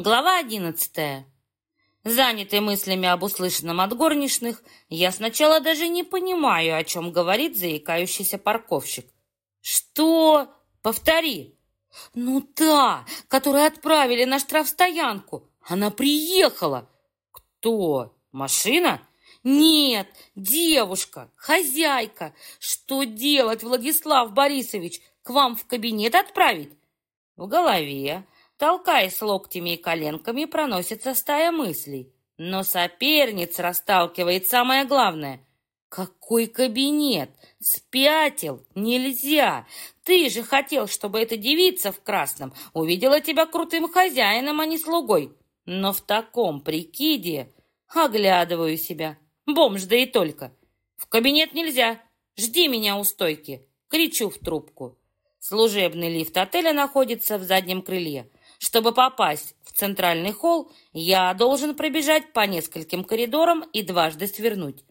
Глава одиннадцатая. Занятый мыслями об услышанном от горничных, я сначала даже не понимаю, о чем говорит заикающийся парковщик. «Что? Повтори!» «Ну та, которую отправили на штрафстоянку. Она приехала!» «Кто? Машина?» «Нет, девушка, хозяйка. Что делать, Владислав Борисович? К вам в кабинет отправить?» В голове Толкаясь локтями и коленками, проносится стая мыслей. Но соперниц расталкивает самое главное. «Какой кабинет? Спятил? Нельзя! Ты же хотел, чтобы эта девица в красном увидела тебя крутым хозяином, а не слугой. Но в таком прикиде оглядываю себя. Бомж, да и только. В кабинет нельзя. Жди меня у стойки!» Кричу в трубку. Служебный лифт отеля находится в заднем крыле. Чтобы попасть в центральный холл, я должен пробежать по нескольким коридорам и дважды свернуть.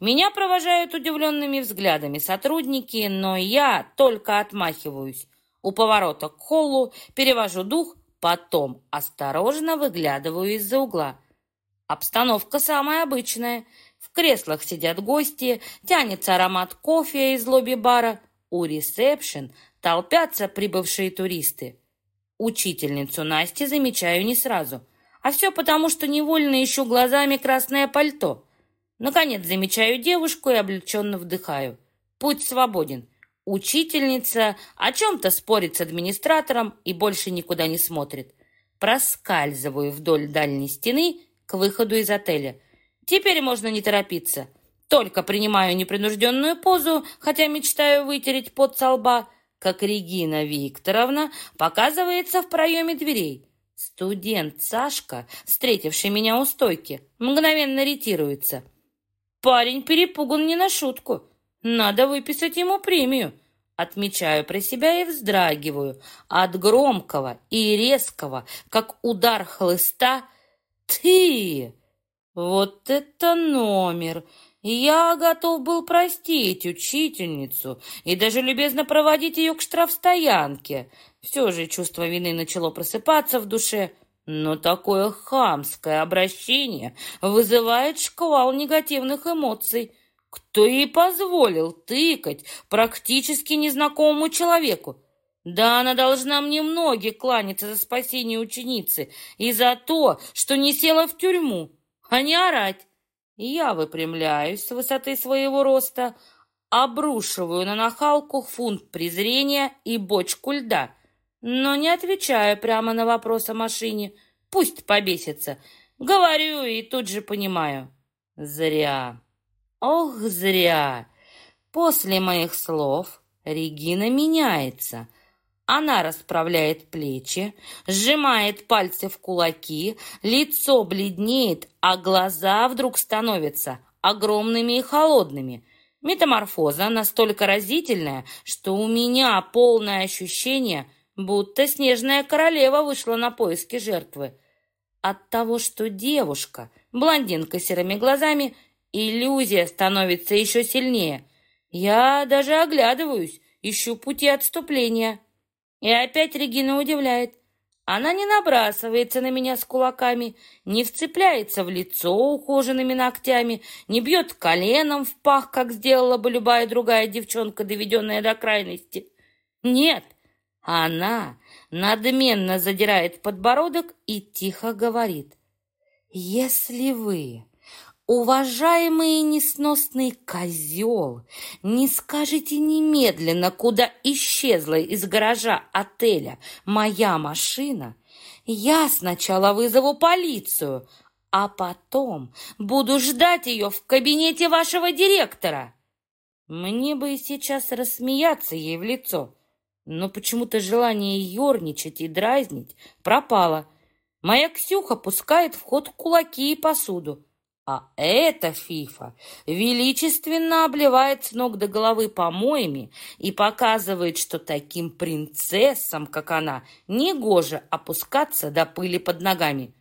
Меня провожают удивленными взглядами сотрудники, но я только отмахиваюсь. У поворота к холлу перевожу дух, потом осторожно выглядываю из-за угла. Обстановка самая обычная. В креслах сидят гости, тянется аромат кофе из лобби-бара. У ресепшн толпятся прибывшие туристы. Учительницу Насти замечаю не сразу. А все потому, что невольно ищу глазами красное пальто. Наконец замечаю девушку и облегченно вдыхаю. Путь свободен. Учительница о чем-то спорит с администратором и больше никуда не смотрит. Проскальзываю вдоль дальней стены к выходу из отеля. Теперь можно не торопиться. Только принимаю непринужденную позу, хотя мечтаю вытереть пот со лба – как Регина Викторовна показывается в проеме дверей. Студент Сашка, встретивший меня у стойки, мгновенно ретируется. Парень перепуган не на шутку. Надо выписать ему премию. Отмечаю про себя и вздрагиваю от громкого и резкого, как удар хлыста. Ты! Вот это номер! Я готов был простить учительницу и даже любезно проводить ее к штрафстоянке. Все же чувство вины начало просыпаться в душе, но такое хамское обращение вызывает шквал негативных эмоций. Кто ей позволил тыкать практически незнакомому человеку? Да она должна мне многие кланяться за спасение ученицы и за то, что не села в тюрьму, а не орать. Я выпрямляюсь с высоты своего роста, обрушиваю на нахалку фунт презрения и бочку льда, но не отвечаю прямо на вопрос о машине. Пусть побесится. Говорю и тут же понимаю. Зря. Ох, зря. После моих слов Регина меняется — она расправляет плечи, сжимает пальцы в кулаки, лицо бледнеет, а глаза вдруг становятся огромными и холодными. Метаморфоза настолько разительная, что у меня полное ощущение, будто снежная королева вышла на поиски жертвы. От того, что девушка, блондинка с серыми глазами, иллюзия становится еще сильнее. Я даже оглядываюсь, ищу пути отступления. И опять Регина удивляет. Она не набрасывается на меня с кулаками, не вцепляется в лицо ухоженными ногтями, не бьет коленом в пах, как сделала бы любая другая девчонка, доведенная до крайности. Нет, она надменно задирает подбородок и тихо говорит. «Если вы «Уважаемый несносный козел, не скажете немедленно, куда исчезла из гаража отеля моя машина? Я сначала вызову полицию, а потом буду ждать ее в кабинете вашего директора». Мне бы и сейчас рассмеяться ей в лицо, но почему-то желание ерничать и дразнить пропало. Моя Ксюха пускает в ход кулаки и посуду. А эта фифа величественно обливает с ног до головы помоями и показывает, что таким принцессам, как она, негоже опускаться до пыли под ногами.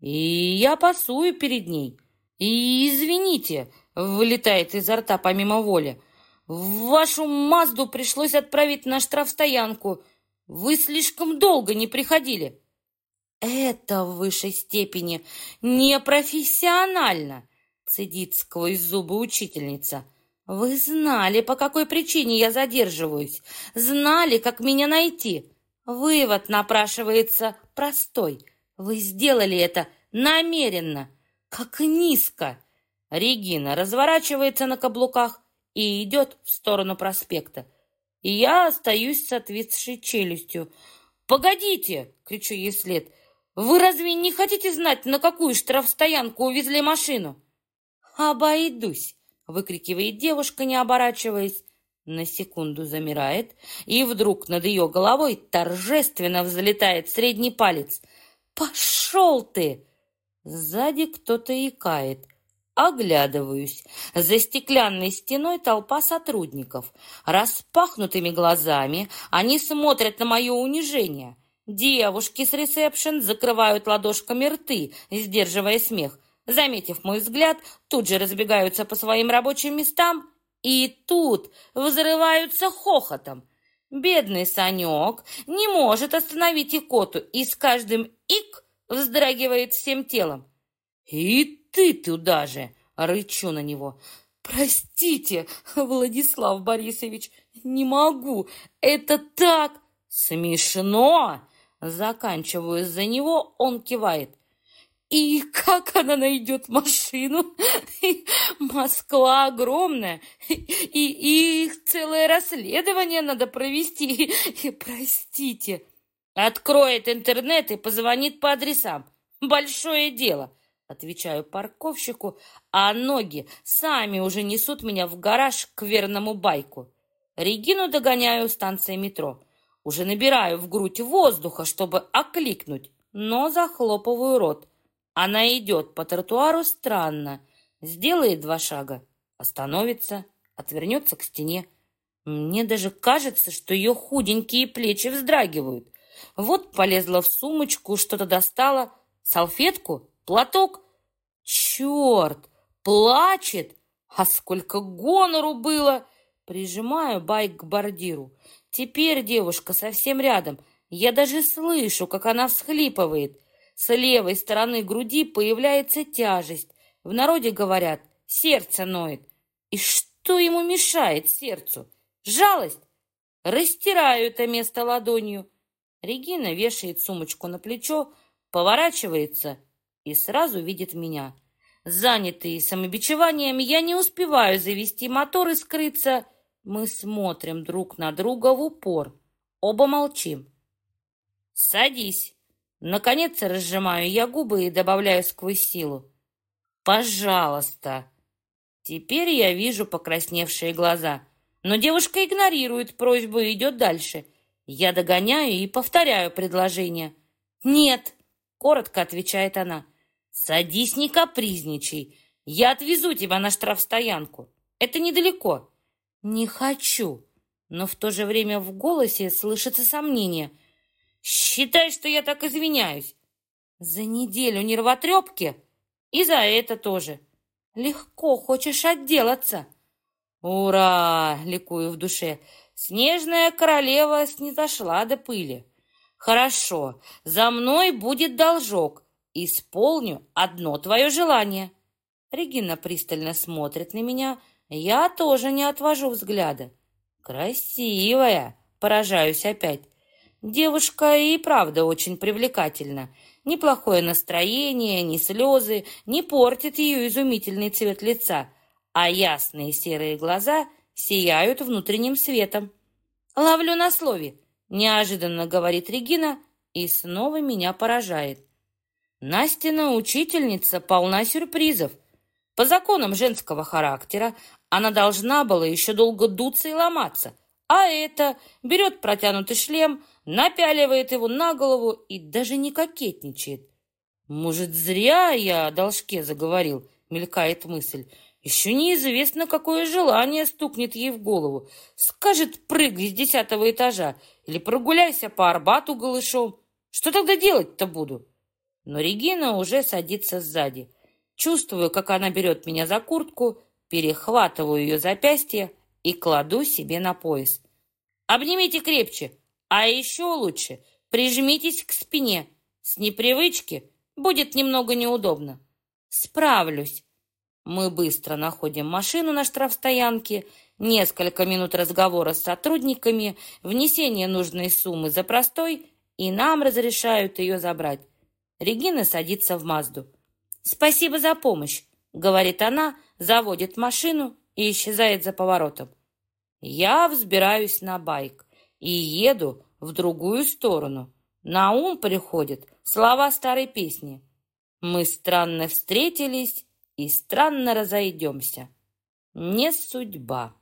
И я пасую перед ней. И извините, вылетает изо рта помимо воли. Вашу Мазду пришлось отправить на штрафстоянку. Вы слишком долго не приходили. Это в высшей степени непрофессионально, цедит сквозь зубы учительница. Вы знали, по какой причине я задерживаюсь, знали, как меня найти. Вывод напрашивается простой. Вы сделали это намеренно. Как низко. Регина разворачивается на каблуках и идет в сторону проспекта. И я остаюсь с отвисшей челюстью. «Погодите!» — кричу ей след. «Вы разве не хотите знать, на какую штрафстоянку увезли машину?» «Обойдусь!» — выкрикивает девушка, не оборачиваясь. На секунду замирает, и вдруг над ее головой торжественно взлетает средний палец. «Пошел ты!» Сзади кто-то икает. Оглядываюсь. За стеклянной стеной толпа сотрудников. Распахнутыми глазами они смотрят на мое унижение. Девушки с ресепшн закрывают ладошками рты, сдерживая смех. Заметив мой взгляд, тут же разбегаются по своим рабочим местам и тут взрываются хохотом. Бедный Санек не может остановить икоту и с каждым ик вздрагивает всем телом. «И ты туда же!» — рычу на него. «Простите, Владислав Борисович, не могу, это так смешно!» Заканчиваю за него, он кивает. И как она найдет машину? Москва огромная, и, их целое расследование надо провести. Простите. Откроет интернет и позвонит по адресам. Большое дело. Отвечаю парковщику, а ноги сами уже несут меня в гараж к верному байку. Регину догоняю у станции метро. Уже набираю в грудь воздуха, чтобы окликнуть, но захлопываю рот. Она идет по тротуару странно, сделает два шага, остановится, отвернется к стене. Мне даже кажется, что ее худенькие плечи вздрагивают. Вот полезла в сумочку, что-то достала, салфетку, платок. Черт, плачет! А сколько гонору было! Прижимаю байк к бордиру. Теперь девушка совсем рядом. Я даже слышу, как она всхлипывает. С левой стороны груди появляется тяжесть. В народе говорят, сердце ноет. И что ему мешает сердцу? Жалость? Растираю это место ладонью. Регина вешает сумочку на плечо, поворачивается и сразу видит меня. Занятый самобичеванием, я не успеваю завести мотор и скрыться. Мы смотрим друг на друга в упор. Оба молчим. «Садись!» Наконец разжимаю я губы и добавляю сквозь силу. «Пожалуйста!» Теперь я вижу покрасневшие глаза. Но девушка игнорирует просьбу и идет дальше. Я догоняю и повторяю предложение. «Нет!» — коротко отвечает она. «Садись, не капризничай. Я отвезу тебя на штрафстоянку. Это недалеко». «Не хочу!» Но в то же время в голосе слышится сомнение — Считай, что я так извиняюсь. За неделю нервотрепки и за это тоже. Легко хочешь отделаться. Ура! Ликую в душе. Снежная королева снизошла до пыли. Хорошо, за мной будет должок. Исполню одно твое желание. Регина пристально смотрит на меня. Я тоже не отвожу взгляда. Красивая, поражаюсь опять. Девушка и правда очень привлекательна. Неплохое настроение, ни слезы не портят ее изумительный цвет лица, а ясные серые глаза сияют внутренним светом. «Ловлю на слове», — неожиданно говорит Регина и снова меня поражает. Настина учительница полна сюрпризов. По законам женского характера она должна была еще долго дуться и ломаться, а это берет протянутый шлем — напяливает его на голову и даже не кокетничает. «Может, зря я о должке заговорил?» — мелькает мысль. «Еще неизвестно, какое желание стукнет ей в голову. Скажет, прыгай с десятого этажа или прогуляйся по Арбату голышом. Что тогда делать-то буду?» Но Регина уже садится сзади. Чувствую, как она берет меня за куртку, перехватываю ее запястье и кладу себе на пояс. «Обнимите крепче!» А еще лучше прижмитесь к спине. С непривычки будет немного неудобно. Справлюсь. Мы быстро находим машину на штрафстоянке, несколько минут разговора с сотрудниками, внесение нужной суммы за простой, и нам разрешают ее забрать. Регина садится в Мазду. «Спасибо за помощь», — говорит она, заводит машину и исчезает за поворотом. Я взбираюсь на байк и еду в другую сторону. На ум приходят слова старой песни. Мы странно встретились и странно разойдемся. Не судьба.